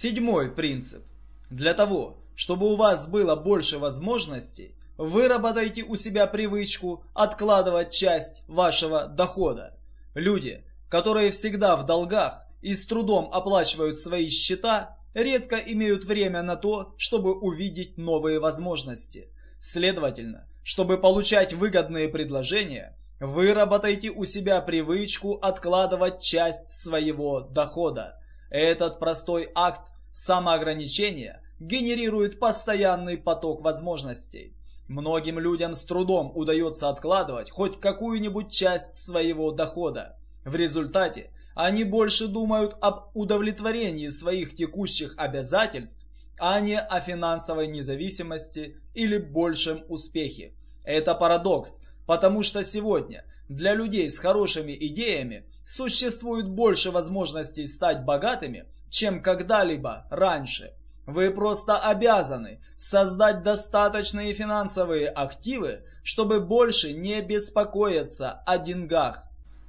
Седьмой принцип. Для того, чтобы у вас было больше возможностей, выработайте у себя привычку откладывать часть вашего дохода. Люди, которые всегда в долгах и с трудом оплачивают свои счета, редко имеют время на то, чтобы увидеть новые возможности. Следовательно, чтобы получать выгодные предложения, выработайте у себя привычку откладывать часть своего дохода. Этот простой акт самоограничения генерирует постоянный поток возможностей. Многим людям с трудом удается откладывать хоть какую-нибудь часть своего дохода. В результате они больше думают об удовлетворении своих текущих обязательств, а не о финансовой независимости или большем успехе. Это парадокс, потому что сегодня для людей с хорошими идеями существует больше возможностей стать богатыми, чем когда-либо раньше. Вы просто обязаны создать достаточные финансовые активы, чтобы больше не беспокоиться о деньгах.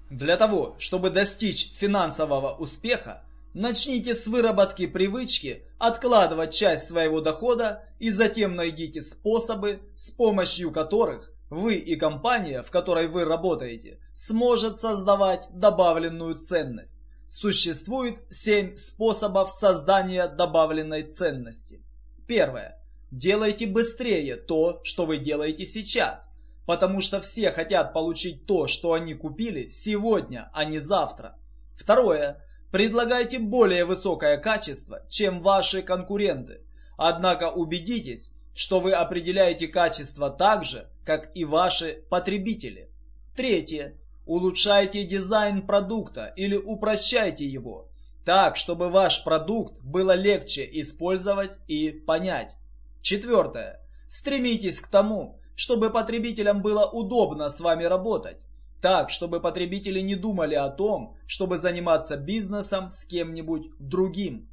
Для того, чтобы достичь финансового успеха, начните с выработки привычки откладывать часть своего дохода и затем найдите способы, с помощью которых вы и компания, в которой вы работаете, сможет создавать добавленную ценность. Существует 7 способов создания добавленной ценности. Первое. Делайте быстрее то, что вы делаете сейчас, потому что все хотят получить то, что они купили сегодня, а не завтра. Второе. Предлагайте более высокое качество, чем ваши конкуренты. Однако убедитесь, что вы определяете качество так же, как и ваши потребители. Третье. Улучшайте дизайн продукта или упрощайте его, так, чтобы ваш продукт было легче использовать и понять. Четвертое. Стремитесь к тому, чтобы потребителям было удобно с вами работать, так, чтобы потребители не думали о том, чтобы заниматься бизнесом с кем-нибудь другим.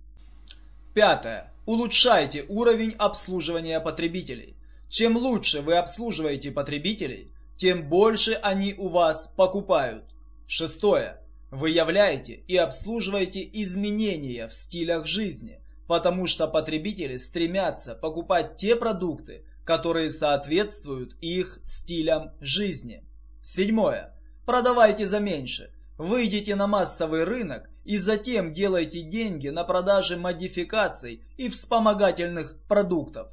Пятое. Улучшайте уровень обслуживания потребителей. Чем лучше вы обслуживаете потребителей, тем больше они у вас покупают. Шестое. Выявляйте и обслуживайте изменения в стилях жизни, потому что потребители стремятся покупать те продукты, которые соответствуют их стилям жизни. Седьмое. Продавайте за меньше. Выйдите на массовый рынок и затем делайте деньги на продаже модификаций и вспомогательных продуктов.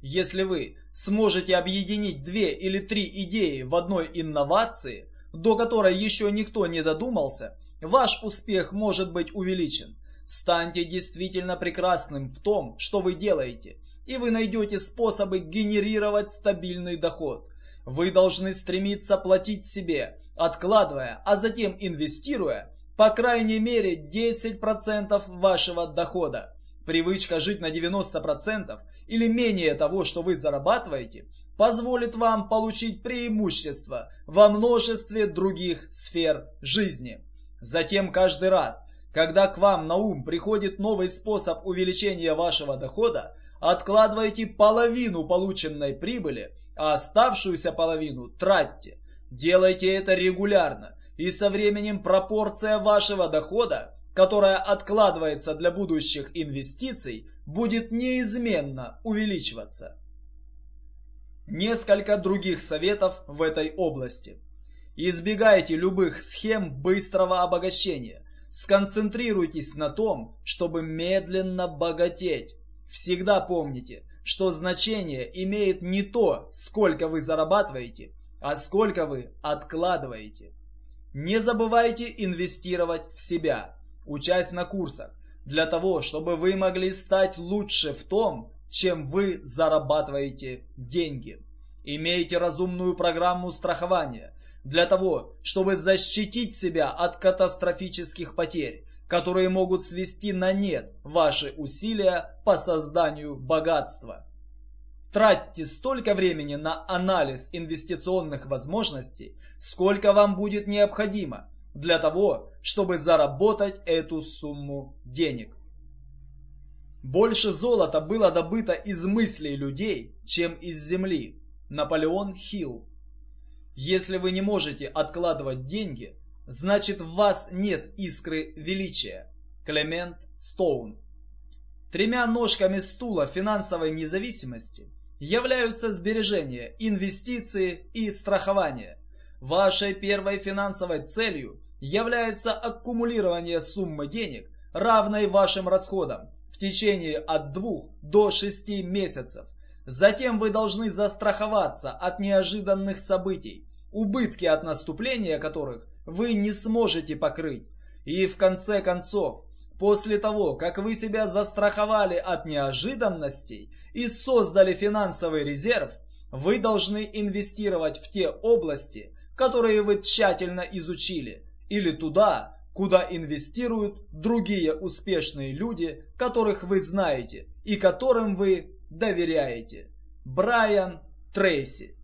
Если вы сможете объединить две или три идеи в одной инновации, до которой еще никто не додумался, ваш успех может быть увеличен. Станьте действительно прекрасным в том, что вы делаете, и вы найдете способы генерировать стабильный доход. Вы должны стремиться платить себе, откладывая, а затем инвестируя, по крайней мере 10% вашего дохода. Привычка жить на 90% или менее того, что вы зарабатываете, позволит вам получить преимущество во множестве других сфер жизни. Затем каждый раз, когда к вам на ум приходит новый способ увеличения вашего дохода, откладывайте половину полученной прибыли, а оставшуюся половину тратьте. Делайте это регулярно, и со временем пропорция вашего дохода которая откладывается для будущих инвестиций, будет неизменно увеличиваться. Несколько других советов в этой области. Избегайте любых схем быстрого обогащения. Сконцентрируйтесь на том, чтобы медленно богатеть. Всегда помните, что значение имеет не то, сколько вы зарабатываете, а сколько вы откладываете. Не забывайте инвестировать в себя учась на курсах, для того, чтобы вы могли стать лучше в том, чем вы зарабатываете деньги. Имейте разумную программу страхования для того, чтобы защитить себя от катастрофических потерь, которые могут свести на нет ваши усилия по созданию богатства. Тратьте столько времени на анализ инвестиционных возможностей, сколько вам будет необходимо, для того, чтобы заработать эту сумму денег. Больше золота было добыто из мыслей людей, чем из земли. Наполеон Хилл. Если вы не можете откладывать деньги, значит в вас нет искры величия. Клемент Стоун. Тремя ножками стула финансовой независимости являются сбережения, инвестиции и страхование. Вашей первой финансовой целью является аккумулирование суммы денег, равной вашим расходам, в течение от 2 до 6 месяцев. Затем вы должны застраховаться от неожиданных событий, убытки от наступления которых вы не сможете покрыть. И в конце концов, после того, как вы себя застраховали от неожиданностей и создали финансовый резерв, вы должны инвестировать в те области, которые вы тщательно изучили, или туда, куда инвестируют другие успешные люди, которых вы знаете и которым вы доверяете. Брайан Трейси